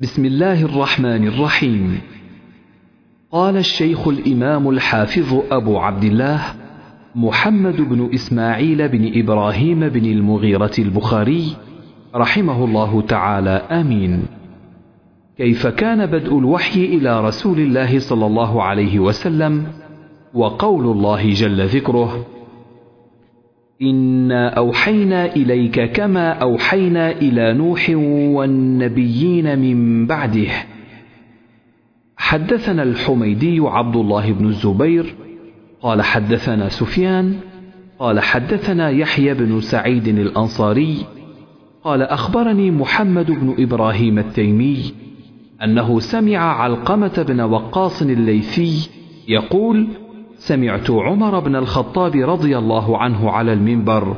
بسم الله الرحمن الرحيم. قال الشيخ الإمام الحافظ أبو عبد الله محمد بن إسماعيل بن إبراهيم بن المغيرة البخاري رحمه الله تعالى. آمين. كيف كان بدء الوحي إلى رسول الله صلى الله عليه وسلم وقول الله جل ذكره؟ إنا أوحينا إليك كما أوحينا إلى نوح والنبيين من بعده. حدثنا الحميدي عبد الله بن الزبير قال حدثنا سفيان قال حدثنا يحيى بن سعيد الأنصاري قال أخبرني محمد بن إبراهيم التيمي أنه سمع علقمة بن وقاص الليثي يقول سمعت عمر بن الخطاب رضي الله عنه على المنبر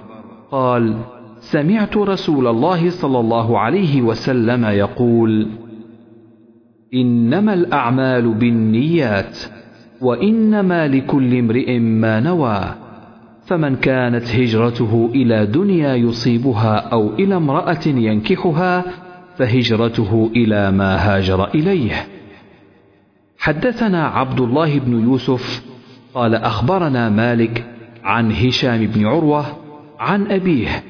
قال سمعت رسول الله صلى الله عليه وسلم يقول إنما الأعمال بالنيات وإنما لكل امرئ ما نوى فمن كانت هجرته إلى دنيا يصيبها أو إلى امرأة ينكحها فهجرته إلى ما هاجر إليه. حدثنا عبد الله بن يوسف قال أخبرنا مالك عن هشام بن عروة عن أبيه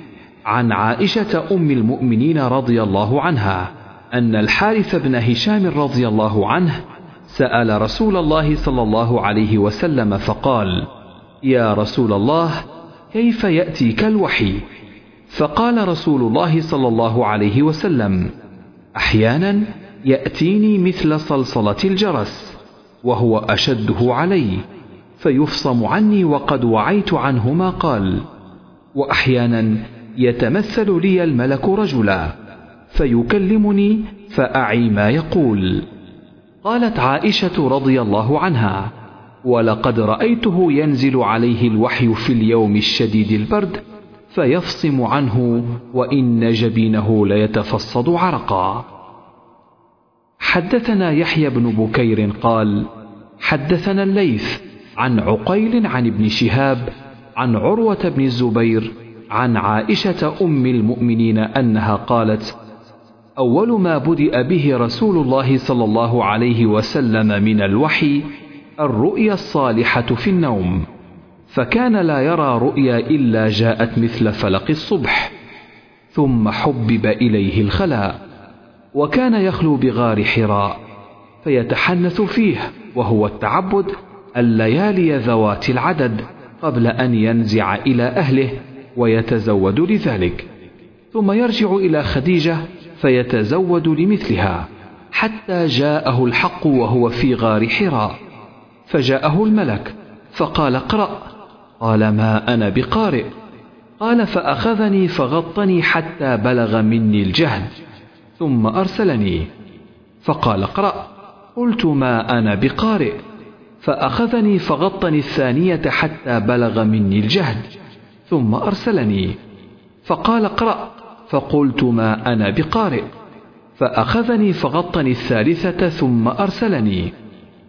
عن عائشة أم المؤمنين رضي الله عنها أن الحارث بن هشام رضي الله عنه سأل رسول الله صلى الله عليه وسلم فقال: يا رسول الله كيف يأتيك الوحي؟ فقال رسول الله صلى الله عليه وسلم: أحيانا يأتيني مثل صلصلة الجرس وهو أشده علي فيفصم عني وقد وعيت عنه ما قال وأحيانا يتمثل لي الملك رجلا فيكلمني فأعي ما يقول. قالت عائشة رضي الله عنها ولقد رأيته ينزل عليه الوحي في اليوم الشديد البرد فيفصم عنه وإن جبينه ليتفصد عرقا. حدثنا يحيى بن بكير قال حدثنا الليث عن عقيل عن ابن شهاب عن عروة بن الزبير عن عائشة أم المؤمنين أنها قالت: أول ما بدأ به رسول الله صلى الله عليه وسلم من الوحي الرؤيا الصالحة في النوم، فكان لا يرى رؤيا إلا جاءت مثل فلق الصبح، ثم حبب إليه الخلاء، وكان يخلو بغار حراء، فيتحنث فيه وهو التعبد الليالي ذوات العدد قبل أن ينزع إلى أهله ويتزود لذلك. ثم يرجع إلى خديجة فيتزود لمثلها حتى جاءه الحق وهو في غار حراء. فجاءه الملك فقال اقرأ. قال ما أنا بقارئ. قال فأخذني فغطني حتى بلغ مني الجهد ثم أرسلني. فقال اقرأ. قلت ما أنا بقارئ. فأخذني فغطني الثانية حتى بلغ مني الجهد ثم أرسلني. فقال اقرأ. فقلت ما أنا بقارئ. فأخذني فغطني الثالثة ثم أرسلني.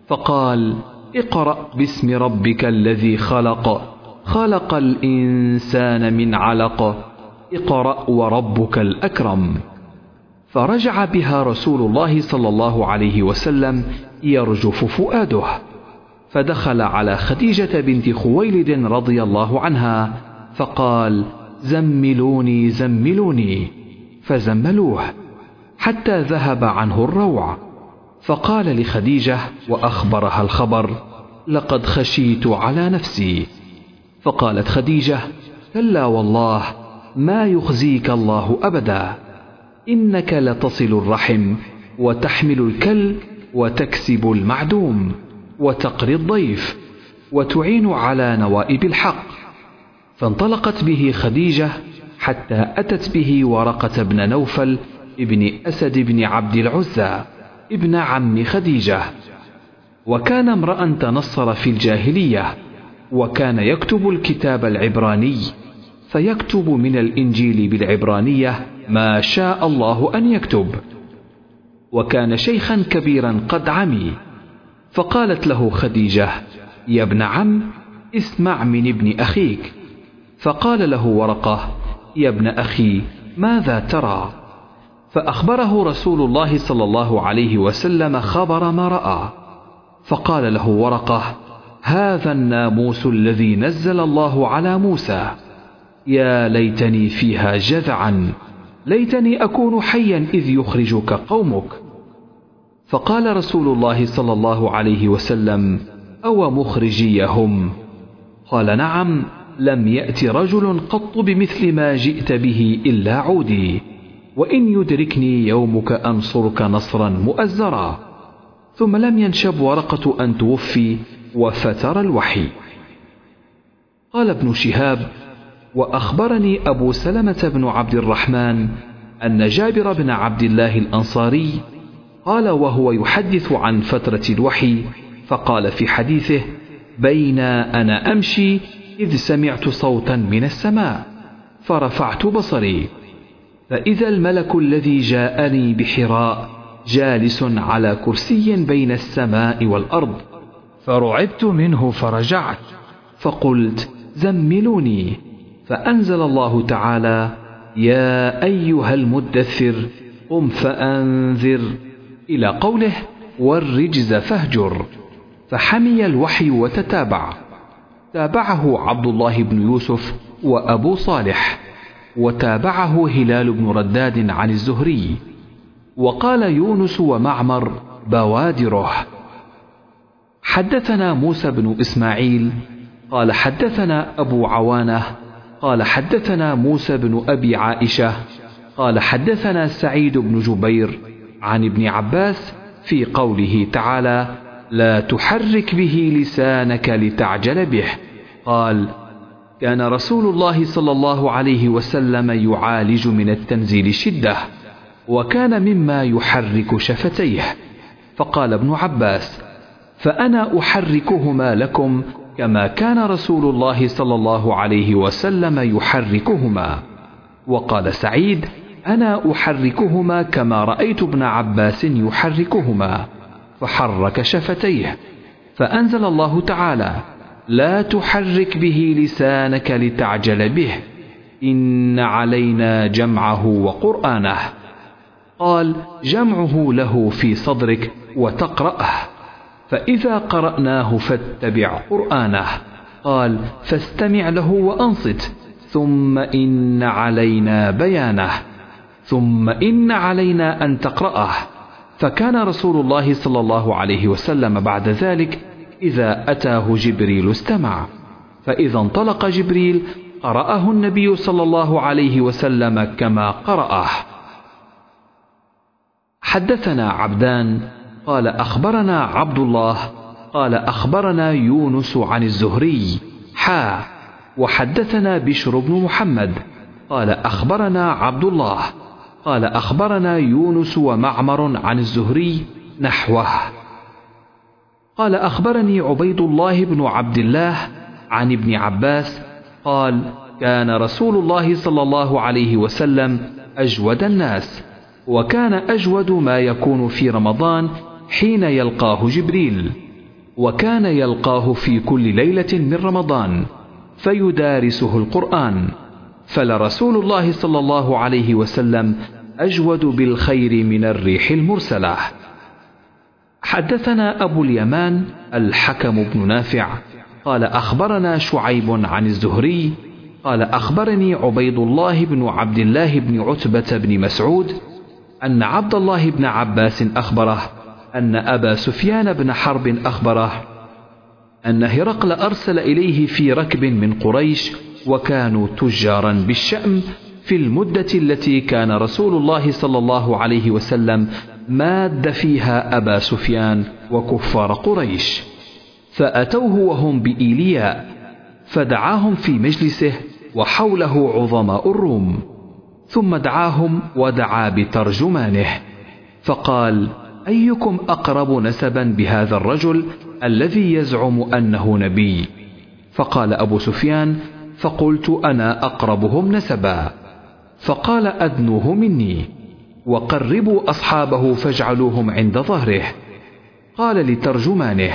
فقال اقرأ باسم ربك الذي خلق. خلق الإنسان من علق. اقرأ وربك الأكرم. فرجع بها رسول الله صلى الله عليه وسلم يرجف فؤاده. فدخل على خديجة بنت خويلد رضي الله عنها فقال زملوني زملوني. فزملوه حتى ذهب عنه الروع. فقال لخديجة وأخبرها الخبر لقد خشيت على نفسي. فقالت خديجة كلا والله ما يخزيك الله أبدا إنك لتصل الرحم وتحمل الكل وتكسب المعدوم. وتقري الضيف وتعين على نوائب الحق. فانطلقت به خديجة حتى أتت به ورقة بن نوفل ابن أسد بن عبد العزى ابن عم خديجة. وكان امرأ تنصر في الجاهلية وكان يكتب الكتاب العبراني فيكتب من الإنجيل بالعبرانية ما شاء الله أن يكتب. وكان شيخا كبيرا قد عمي. فقالت له خديجة يا ابن عم اسمع من ابن أخيك. فقال له ورقة يا ابن أخي ماذا ترى؟ فأخبره رسول الله صلى الله عليه وسلم خبر ما رأى. فقال له ورقة هذا الناموس الذي نزل الله على موسى. يا ليتني فيها جذعا ليتني أكون حيا إذ يخرجك قومك. فقال رسول الله صلى الله عليه وسلم أو مخرجيهم؟ قال نعم لم يأت رجل قط بمثل ما جئت به إلا عودي وإن يدركني يومك أنصرك نصرا مؤزرا. ثم لم ينشب ورقة أن توفي وفتر الوحي. قال ابن شهاب وأخبرني أبو سلمة بن عبد الرحمن أن جابر بن عبد الله الأنصاري قال وهو يحدث عن فترة الوحي فقال في حديثه بين أنا أمشي إذ سمعت صوتا من السماء فرفعت بصري فإذا الملك الذي جاءني بحراء جالس على كرسي بين السماء والأرض فرعبت منه فرجعت فقلت زملوني. فأنزل الله تعالى يا أيها المدثر قم فأنذر. إلى قوله والرجز فاهجر فحمي الوحي وتتابع. تابعه عبد الله بن يوسف وأبو صالح وتابعه هلال بن رداد عن الزهري. وقال يونس ومعمر بوادره. حدثنا موسى بن إسماعيل قال حدثنا أبو عوانة قال حدثنا موسى بن أبي عائشة قال حدثنا سعيد بن جبير عن ابن عباس في قوله تعالى لا تحرك به لسانك لتعجل به قال كان رسول الله صلى الله عليه وسلم يعالج من التنزيل شدة وكان مما يحرك شفتيه فقال ابن عباس فأنا أحركهما لكم كما كان رسول الله صلى الله عليه وسلم يحركهما وقال سعيد أنا أحركهما كما رأيت ابن عباس يحركهما. فحرك شفتيه. فأنزل الله تعالى لا تحرك به لسانك لتعجل به. إن علينا جمعه وقرآنه. قال جمعه له في صدرك وتقرأه. فإذا قرأناه فاتبع قرآنه. قال فاستمع له وأنصت. ثم إن علينا بيانه. ثم إن علينا أن تقرأه. فكان رسول الله صلى الله عليه وسلم بعد ذلك إذا أتاه جبريل استمع. فإذا انطلق جبريل قرأه النبي صلى الله عليه وسلم كما قرأه. حدثنا عبدان قال أخبرنا عبد الله قال أخبرنا يونس عن الزهري حا وحدثنا بشر بن محمد قال أخبرنا عبد الله قال أخبرنا يونس ومعمر عن الزهري نحوه. قال أخبرني عبيد الله بن عبد الله عن ابن عباس قال كان رسول الله صلى الله عليه وسلم أجود الناس وكان أجود ما يكون في رمضان حين يلقاه جبريل وكان يلقاه في كل ليلة من رمضان فيدارسه القرآن فلرسول الله صلى الله عليه وسلم أجود بالخير من الريح المرسلة. حدثنا أبو اليمان الحكم بن نافع قال أخبرنا شعيب عن الزهري قال أخبرني عبيد الله بن عبد الله بن عتبة بن مسعود أن عبد الله بن عباس أخبره أن أبا سفيان بن حرب أخبره أن هرقل أرسل إليه في ركب من قريش وكانوا تجارا بالشأم في المدة التي كان رسول الله صلى الله عليه وسلم ماد فيها أبا سفيان وكفار قريش. فأتوه وهم بإيلياء فدعاهم في مجلسه وحوله عظماء الروم. ثم دعاهم ودعا بترجمانه فقال أيكم أقرب نسبا بهذا الرجل الذي يزعم أنه نبي؟ فقال أبو سفيان فقلت أنا أقربهم نسبا. فقال أدنوه مني وقربوا أصحابه فاجعلوهم عند ظهره. قال لترجمانه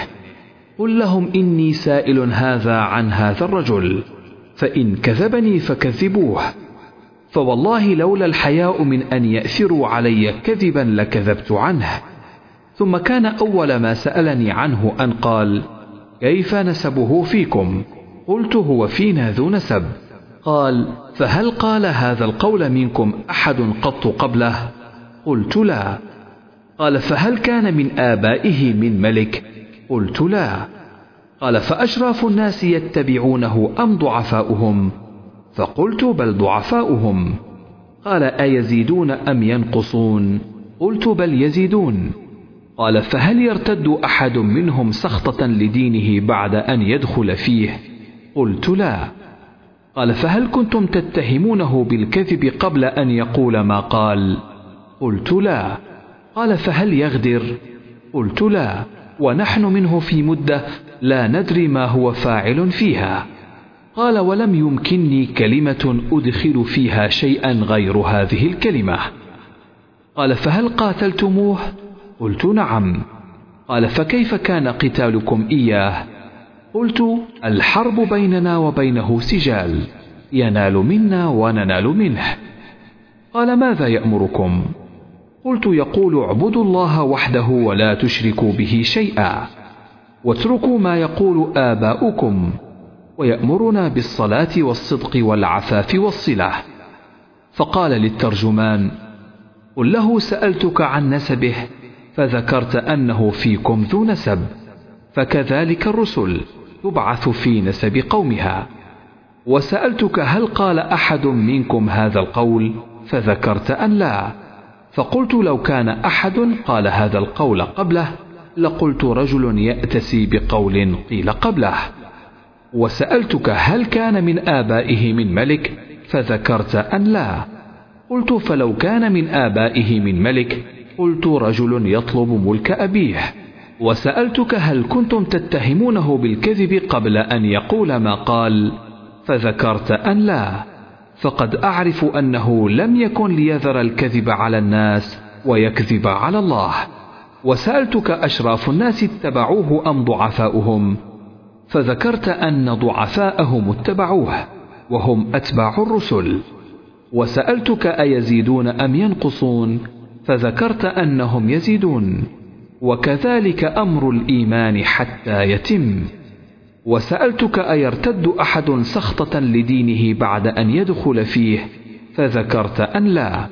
قل لهم إني سائل هذا عن هذا الرجل فإن كذبني فكذبوه. فوالله لولا الحياء من أن يأثروا علي كذبا لكذبت عنه. ثم كان أول ما سألني عنه أن قال كيف نسبه فيكم؟ قلت هو فينا ذو نسب. قال فهل قال هذا القول منكم أحد قط قبله؟ قلت لا. قال فهل كان من آبائه من ملك؟ قلت لا. قال فأشراف الناس يتبعونه أم ضعفاؤهم؟ فقلت بل ضعفاؤهم. قال أيزيدون أم ينقصون؟ قلت بل يزيدون. قال فهل يرتد أحد منهم سخطة لدينه بعد أن يدخل فيه؟ قلت لا. قال فهل كنتم تتهمونه بالكذب قبل أن يقول ما قال؟ قلت لا. قال فهل يغدر؟ قلت لا. ونحن منه في مدة لا ندري ما هو فاعل فيها. قال ولم يمكنني كلمة أدخل فيها شيئا غير هذه الكلمة. قال فهل قاتلتموه؟ قلت نعم. قال فكيف كان قتالكم إياه؟ قلت الحرب بيننا وبينه سجال. ينال منا وننال منه. قال ماذا يأمركم؟ قلت يقول اعبدوا الله وحده ولا تشركوا به شيئا. واتركوا ما يقول آباؤكم. ويأمرنا بالصلاة والصدق والعفاف والصلة. فقال للترجمان قل له سألتك عن نسبه فذكرت أنه فيكم ذو نسب. فكذلك الرسل. تبعث في نسب قومها. وسألتك هل قال أحد منكم هذا القول؟ فذكرت أن لا. فقلت لو كان أحد قال هذا القول قبله لقلت رجل يأتسي بقول قيل قبله. وسألتك هل كان من آبائه من ملك؟ فذكرت أن لا. قلت فلو كان من آبائه من ملك قلت رجل يطلب ملك أبيه. وسألتك هل كنتم تتهمونه بالكذب قبل أن يقول ما قال؟ فذكرت أن لا. فقد أعرف أنه لم يكن ليذر الكذب على الناس ويكذب على الله. وسألتك أشراف الناس اتبعوه أم ضعفاؤهم؟ فذكرت أن ضعفاءهم اتبعوه وهم أتباع الرسل. وسألتك أيزيدون أم ينقصون؟ فذكرت أنهم يزيدون. وكذلك أمر الإيمان حتى يتم. وسألتك أيرتد أحد سخطة لدينه بعد أن يدخل فيه؟ فذكرت أن لا.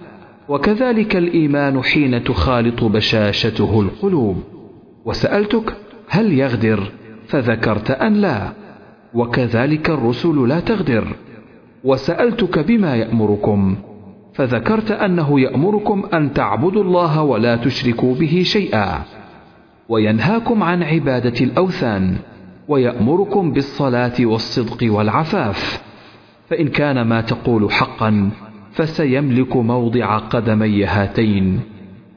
وكذلك الإيمان حين تخالط بشاشته القلوب. وسألتك هل يغدر؟ فذكرت أن لا. وكذلك الرسل لا تغدر. وسألتك بما يأمركم؟ فذكرت أنه يأمركم أن تعبدوا الله ولا تشركوا به شيئا. وينهاكم عن عبادة الأوثان ويأمركم بالصلاة والصدق والعفاف. فإن كان ما تقول حقا فسيملك موضع قدمي هاتين.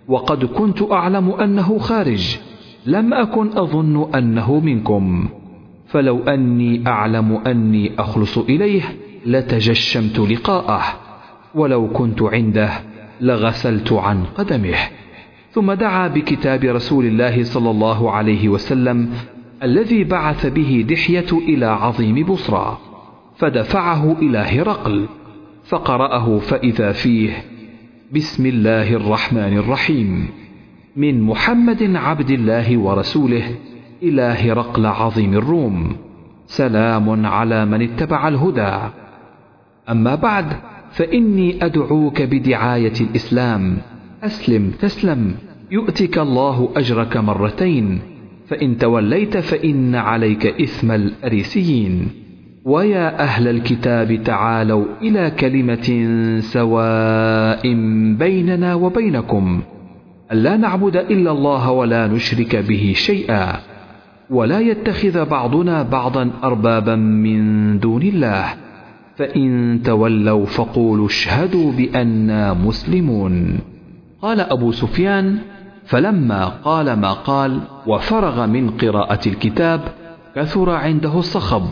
وقد كنت أعلم أنه خارج لم أكن أظن أنه منكم. فلو أني أعلم أني أخلص إليه لتجشمت لقاءه. ولو كنت عنده لغسلت عن قدمه. ثم دعا بكتاب رسول الله صلى الله عليه وسلم الذي بعث به دحية إلى عظيم بصرى فدفعه إلى هرقل فقرأه فإذا فيه بسم الله الرحمن الرحيم من محمد عبد الله ورسوله إلى هرقل عظيم الروم سلام على من اتبع الهدى. أما بعد فإني أدعوك بدعاية الإسلام أسلم تسلم. يؤتك الله أجرك مرتين فإن توليت فإن عليك إثم الأريسيين. ويا أهل الكتاب تعالوا إلى كلمة سواء بيننا وبينكم. ألا نعبد إلا الله ولا نشرك به شيئا. ولا يتخذ بعضنا بعضا أربابا من دون الله. فإن تولوا فقولوا اشهدوا بأننا مسلمون. قال أبو سفيان فلما قال ما قال وفرغ من قراءة الكتاب كثر عنده الصخب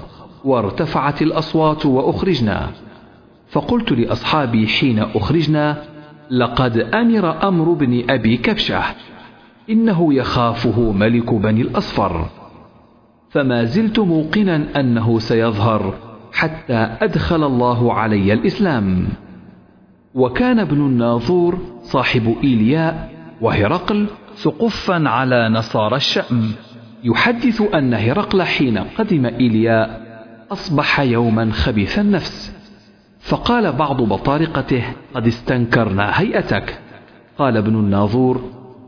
وارتفعت الأصوات وأخرجنا. فقلت لأصحابي حين أخرجنا لقد أمر أمر بن أبي كبشة إنه يخافه ملك بني الأصفر. فما زلت موقنا أنه سيظهر حتى أدخل الله علي الإسلام. وكان ابن الناظور صاحب إيلياء وهرقل سقفا على نصارى الشأم. يحدث أن هرقل حين قدم إيلياء أصبح يوما خبيث النفس. فقال بعض بطارقته قد استنكرنا هيئتك. قال ابن الناظور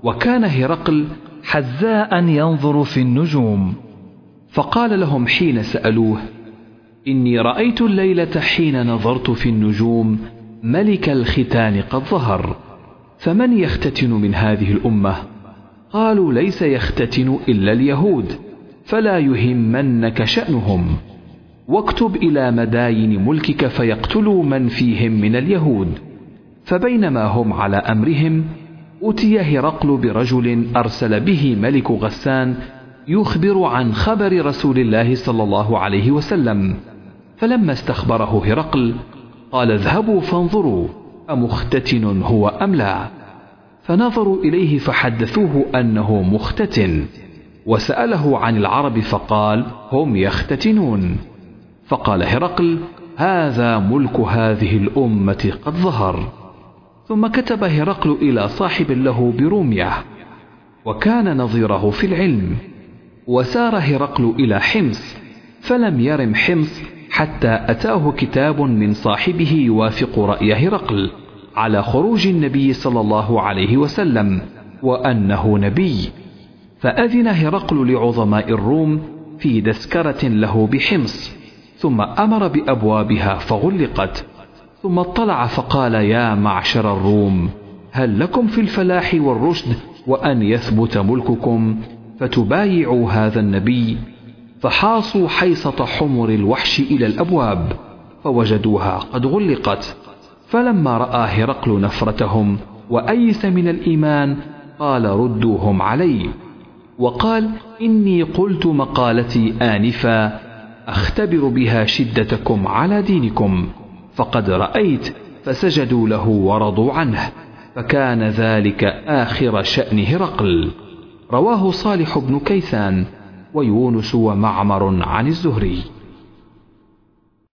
وكان هرقل حذاء ينظر في النجوم. فقال لهم حين سألوه إني رأيت الليلة حين نظرت في النجوم ملك الختان قد ظهر. فمن يختتن من هذه الأمة؟ قالوا ليس يختتن إلا اليهود فلا يهمنك شأنهم. واكتب إلى مداين ملكك فيقتلوا من فيهم من اليهود. فبينما هم على أمرهم أتي هرقل برجل أرسل به ملك غسان يخبر عن خبر رسول الله صلى الله عليه وسلم. فلما استخبره هرقل قال اذهبوا فانظروا. أمختتن هو أم لا؟ فنظروا إليه فحدثوه أنه مختتن وسأله عن العرب فقال هم يختتنون فقال هرقل هذا ملك هذه الأمة قد ظهر ثم كتب هرقل إلى صاحب له برومية وكان نظيره في العلم وسار هرقل إلى حمص فلم يرم حمص حتى أتاه كتاب من صاحبه يوافق رأي هرقل على خروج النبي صلى الله عليه وسلم وأنه نبي. فأذن هرقل لعظماء الروم في دسكرة له بحمص ثم أمر بأبوابها فغلقت. ثم اطلع فقال يا معشر الروم هل لكم في الفلاح والرشد وأن يثبت ملككم فتبايعوا هذا النبي فحاصوا حيصة حمر الوحش إلى الأبواب فوجدوها قد غلقت. فلما رأى هرقل نفرتهم وأيس من الإيمان قال ردوهم علي وقال إني قلت مقالتي آنفا أختبر بها شدتكم على دينكم. فقد رأيت فسجدوا له ورضوا عنه. فكان ذلك آخر شأن هرقل. رواه صالح بن كيسان. ويونس ومعمر عن الزهري.